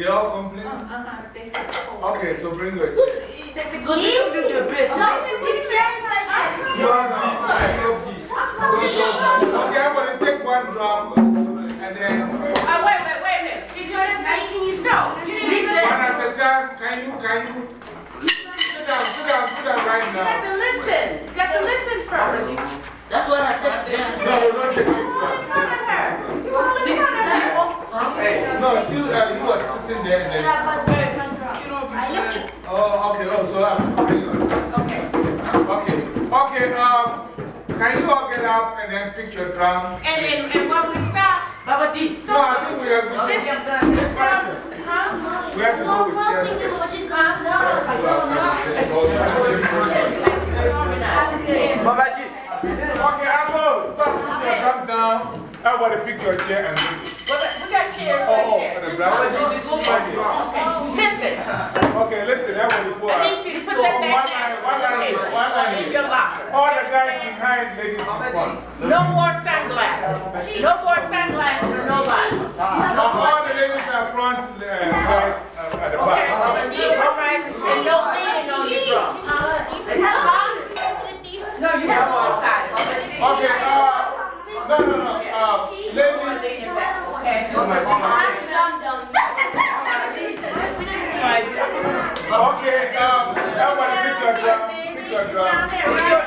They all complain? Uh-huh, they said it's cold. Okay, so bring your chair. Because you don't do your business. You have these, I have these. Don't talk. Okay, I'm going to take one drum and then Oh, wait, wait, wait a minute. Did you just Making you No, you didn't one at a time. Can you, can you? Sit down, sit down, sit down right You have to listen. You have to listen first. That's what I said to them. No, no, don't take it from Just- See, see, No, she, uh, you were sitting there and then. Oh, okay, oh, so I'm. Okay. Okay, okay, um, can you all get up and then pick your drum? And then, and when we stop, Baba G. No, I think we have, we should, it's fashion. huh? We have to go with chairs first. We have to go outside the chairs. Mama G? Okay, Apple, stop, put your drum down. Everybody pick your chair and leave it. We got chairs oh, right. Oh, umbrella? This is my drum. Okay, listen. Okay, listen, that one before. I need for you to put so that back one. Line, one line, one line. Leave your. All the guys behind, ladies, no more sunglasses. No more sunglasses for nobody. All the ladies are front, uh, guys uh, at the back. Okay, all right, and no leaning on your drum. Drum.